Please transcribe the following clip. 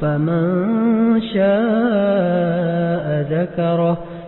فمن شاء ذكره